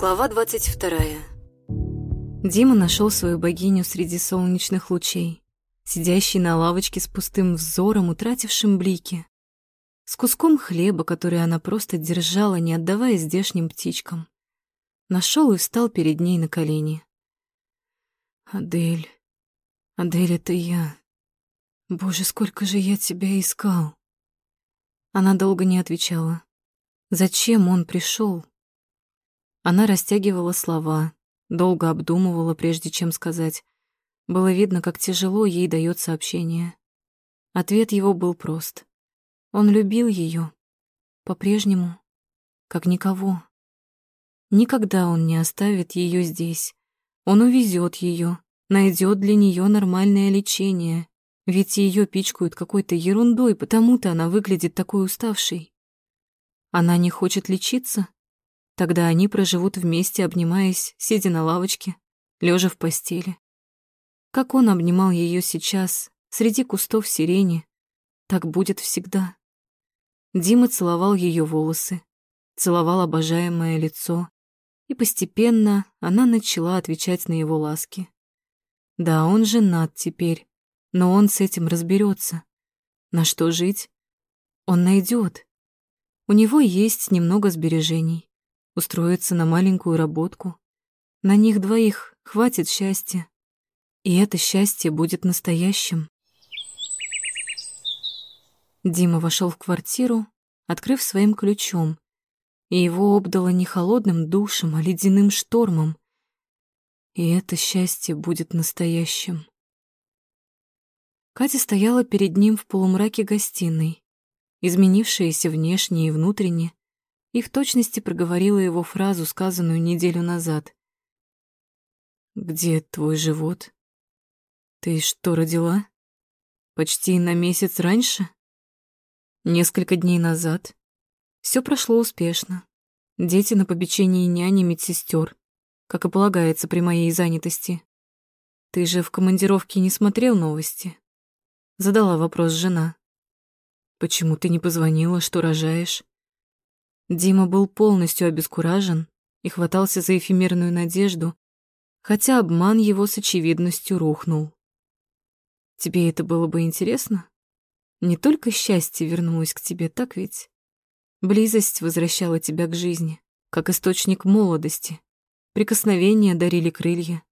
Глава 22. Дима нашел свою богиню среди солнечных лучей, сидящей на лавочке с пустым взором, утратившим блики, с куском хлеба, который она просто держала, не отдавая здешним птичкам. Нашел и встал перед ней на колени. «Адель, Адель, это я. Боже, сколько же я тебя искал!» Она долго не отвечала. Зачем он пришел? Она растягивала слова, долго обдумывала, прежде чем сказать. Было видно, как тяжело ей дается общение. Ответ его был прост. Он любил ее по-прежнему, как никого. Никогда он не оставит ее здесь. Он увезет ее, найдет для нее нормальное лечение, ведь ее пичкают какой-то ерундой, потому-то она выглядит такой уставшей. Она не хочет лечиться? Тогда они проживут вместе, обнимаясь, сидя на лавочке, лежа в постели. Как он обнимал ее сейчас, среди кустов сирени, так будет всегда. Дима целовал ее волосы, целовал обожаемое лицо, и постепенно она начала отвечать на его ласки. Да, он женат теперь, но он с этим разберется. На что жить? Он найдет. У него есть немного сбережений устроиться на маленькую работку. На них двоих хватит счастья. И это счастье будет настоящим. Дима вошел в квартиру, открыв своим ключом, и его обдало не холодным душем, а ледяным штормом. И это счастье будет настоящим. Катя стояла перед ним в полумраке гостиной, изменившаяся внешне и внутренне, и в точности проговорила его фразу, сказанную неделю назад. «Где твой живот? Ты что, родила? Почти на месяц раньше? Несколько дней назад. Все прошло успешно. Дети на попечении няни медсестер, как и полагается при моей занятости. Ты же в командировке не смотрел новости?» Задала вопрос жена. «Почему ты не позвонила, что рожаешь?» Дима был полностью обескуражен и хватался за эфемерную надежду, хотя обман его с очевидностью рухнул. Тебе это было бы интересно? Не только счастье вернулось к тебе, так ведь? Близость возвращала тебя к жизни, как источник молодости. Прикосновения дарили крылья.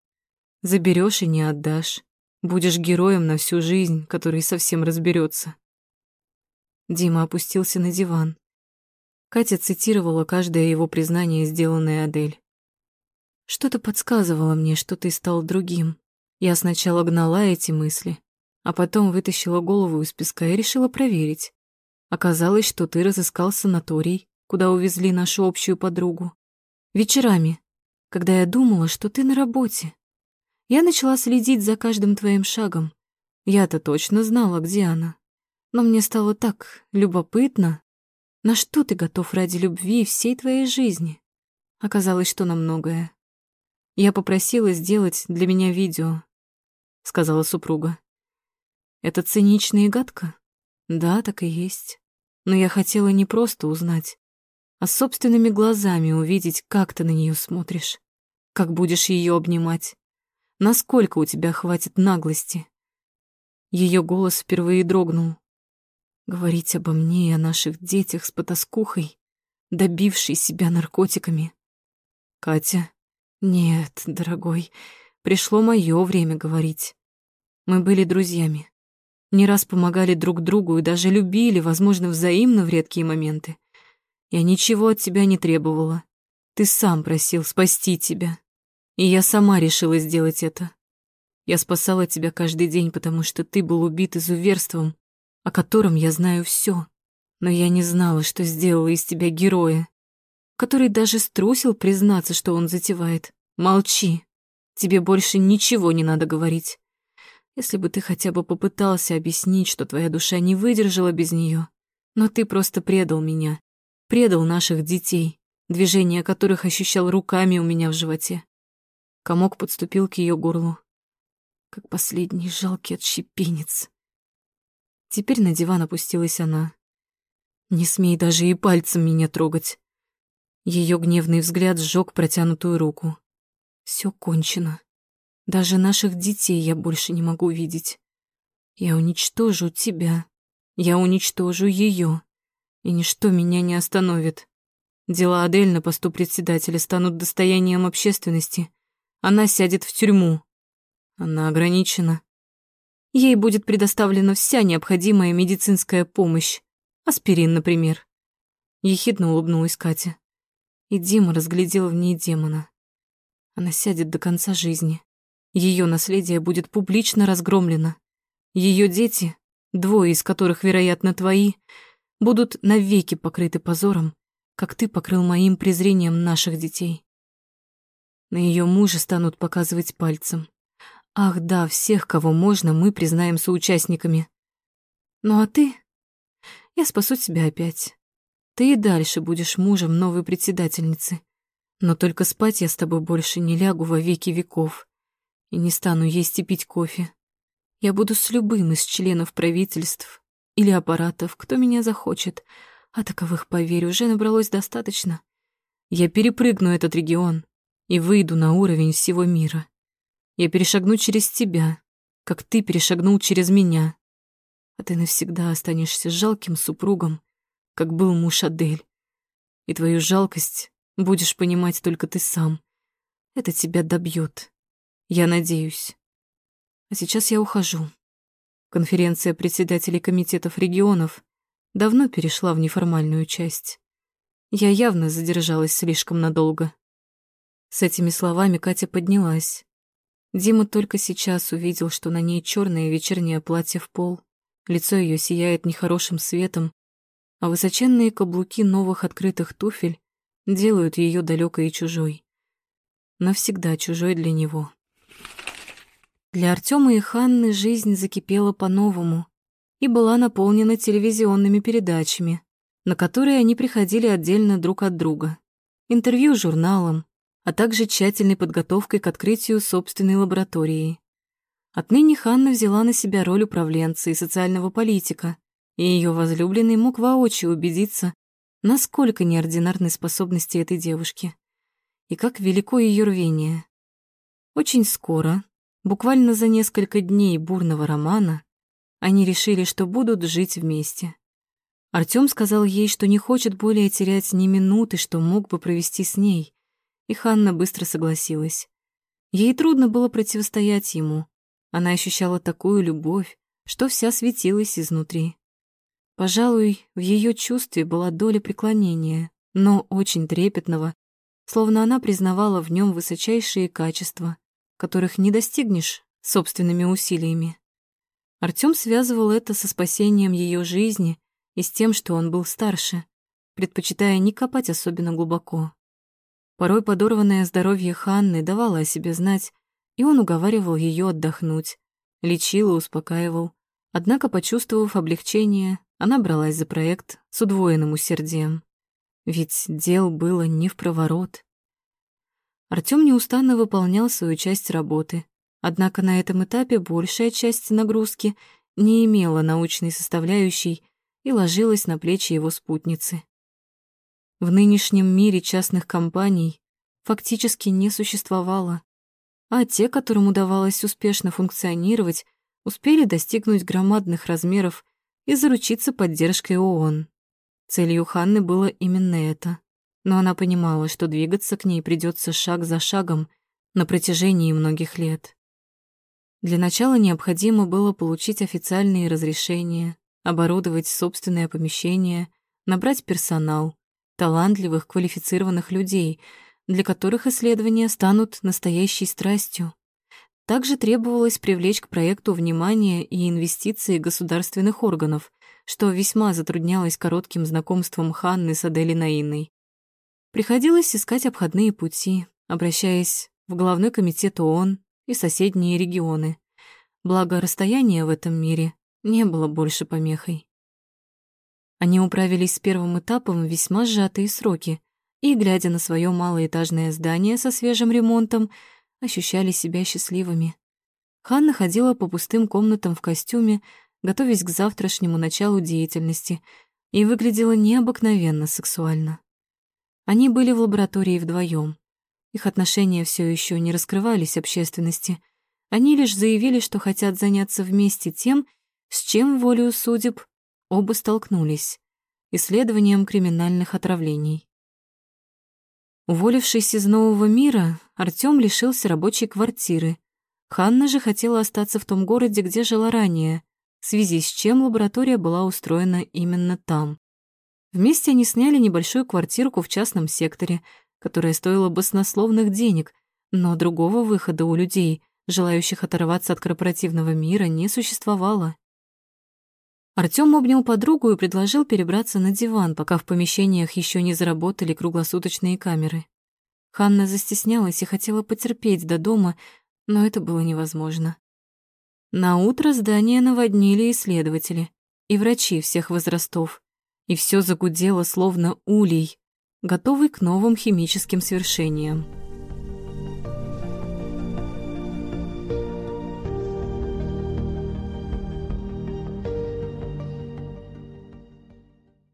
Заберешь и не отдашь. Будешь героем на всю жизнь, который совсем разберется. Дима опустился на диван. Катя цитировала каждое его признание, сделанное Адель. «Что-то подсказывало мне, что ты стал другим. Я сначала гнала эти мысли, а потом вытащила голову из песка и решила проверить. Оказалось, что ты разыскал санаторий, куда увезли нашу общую подругу. Вечерами, когда я думала, что ты на работе. Я начала следить за каждым твоим шагом. Я-то точно знала, где она. Но мне стало так любопытно, на что ты готов ради любви всей твоей жизни? Оказалось, что на многое. Я попросила сделать для меня видео, сказала супруга. Это цинично и гадко? Да, так и есть. Но я хотела не просто узнать, а собственными глазами увидеть, как ты на нее смотришь, как будешь ее обнимать, насколько у тебя хватит наглости. Ее голос впервые дрогнул. Говорить обо мне и о наших детях с потаскухой, добившей себя наркотиками. Катя, нет, дорогой, пришло мое время говорить. Мы были друзьями. Не раз помогали друг другу и даже любили, возможно, взаимно в редкие моменты. Я ничего от тебя не требовала. Ты сам просил спасти тебя. И я сама решила сделать это. Я спасала тебя каждый день, потому что ты был убит изуверством, о котором я знаю все, но я не знала, что сделала из тебя героя, который даже струсил признаться, что он затевает. Молчи, тебе больше ничего не надо говорить. Если бы ты хотя бы попытался объяснить, что твоя душа не выдержала без нее, но ты просто предал меня, предал наших детей, движения которых ощущал руками у меня в животе. Комок подступил к ее горлу, как последний жалкий отщепенец. Теперь на диван опустилась она. «Не смей даже и пальцем меня трогать. Ее гневный взгляд сжег протянутую руку. Все кончено. Даже наших детей я больше не могу видеть. Я уничтожу тебя. Я уничтожу ее. И ничто меня не остановит. Дела Адель на посту председателя станут достоянием общественности. Она сядет в тюрьму. Она ограничена. Ей будет предоставлена вся необходимая медицинская помощь. Аспирин, например. Ехидно улыбнулась Катя. И Дима разглядел в ней демона. Она сядет до конца жизни. Ее наследие будет публично разгромлено. Ее дети, двое из которых, вероятно, твои, будут навеки покрыты позором, как ты покрыл моим презрением наших детей. На ее мужа станут показывать пальцем. Ах да, всех, кого можно, мы признаем соучастниками. Ну а ты? Я спасу тебя опять. Ты и дальше будешь мужем новой председательницы. Но только спать я с тобой больше не лягу во веки веков и не стану есть и пить кофе. Я буду с любым из членов правительств или аппаратов, кто меня захочет, а таковых, поверь, уже набралось достаточно. Я перепрыгну этот регион и выйду на уровень всего мира. Я перешагну через тебя, как ты перешагнул через меня. А ты навсегда останешься жалким супругом, как был муж Адель. И твою жалкость будешь понимать только ты сам. Это тебя добьет. Я надеюсь. А сейчас я ухожу. Конференция председателей комитетов регионов давно перешла в неформальную часть. Я явно задержалась слишком надолго. С этими словами Катя поднялась. Дима только сейчас увидел, что на ней черное вечернее платье в пол, лицо ее сияет нехорошим светом, а высоченные каблуки новых открытых туфель делают ее далекой и чужой. Навсегда чужой для него. Для Артема и Ханны жизнь закипела по-новому и была наполнена телевизионными передачами, на которые они приходили отдельно друг от друга, интервью журналам, а также тщательной подготовкой к открытию собственной лаборатории. Отныне Ханна взяла на себя роль управленца и социального политика, и ее возлюбленный мог воочию убедиться, насколько неординарны способности этой девушки и как велико ее рвение. Очень скоро Буквально за несколько дней бурного романа они решили, что будут жить вместе. Артём сказал ей, что не хочет более терять ни минуты, что мог бы провести с ней, и Ханна быстро согласилась. Ей трудно было противостоять ему. Она ощущала такую любовь, что вся светилась изнутри. Пожалуй, в ее чувстве была доля преклонения, но очень трепетного, словно она признавала в нем высочайшие качества, которых не достигнешь собственными усилиями. Артём связывал это со спасением ее жизни и с тем, что он был старше, предпочитая не копать особенно глубоко. Порой подорванное здоровье Ханны давало о себе знать, и он уговаривал ее отдохнуть, лечил и успокаивал. Однако, почувствовав облегчение, она бралась за проект с удвоенным усердием. Ведь дел было не в проворот. Артём неустанно выполнял свою часть работы, однако на этом этапе большая часть нагрузки не имела научной составляющей и ложилась на плечи его спутницы. В нынешнем мире частных компаний фактически не существовало, а те, которым удавалось успешно функционировать, успели достигнуть громадных размеров и заручиться поддержкой ООН. Целью Ханны было именно это но она понимала, что двигаться к ней придется шаг за шагом на протяжении многих лет. Для начала необходимо было получить официальные разрешения, оборудовать собственное помещение, набрать персонал, талантливых, квалифицированных людей, для которых исследования станут настоящей страстью. Также требовалось привлечь к проекту внимание и инвестиции государственных органов, что весьма затруднялось коротким знакомством Ханны с Аделей. Приходилось искать обходные пути, обращаясь в главный комитет ООН и соседние регионы. Благо, расстояние в этом мире не было больше помехой. Они управились с первым этапом в весьма сжатые сроки и, глядя на свое малоэтажное здание со свежим ремонтом, ощущали себя счастливыми. Ханна ходила по пустым комнатам в костюме, готовясь к завтрашнему началу деятельности, и выглядела необыкновенно сексуально. Они были в лаборатории вдвоем. Их отношения все еще не раскрывались общественности. Они лишь заявили, что хотят заняться вместе тем, с чем, волею судеб, оба столкнулись — исследованием криминальных отравлений. Уволившись из нового мира, Артём лишился рабочей квартиры. Ханна же хотела остаться в том городе, где жила ранее, в связи с чем лаборатория была устроена именно там. Вместе они сняли небольшую квартирку в частном секторе, которая стоила баснословных денег, но другого выхода у людей, желающих оторваться от корпоративного мира, не существовало. Артём обнял подругу и предложил перебраться на диван, пока в помещениях еще не заработали круглосуточные камеры. Ханна застеснялась и хотела потерпеть до дома, но это было невозможно. На утро здание наводнили исследователи и врачи всех возрастов, и все загудело словно улей, готовый к новым химическим свершениям.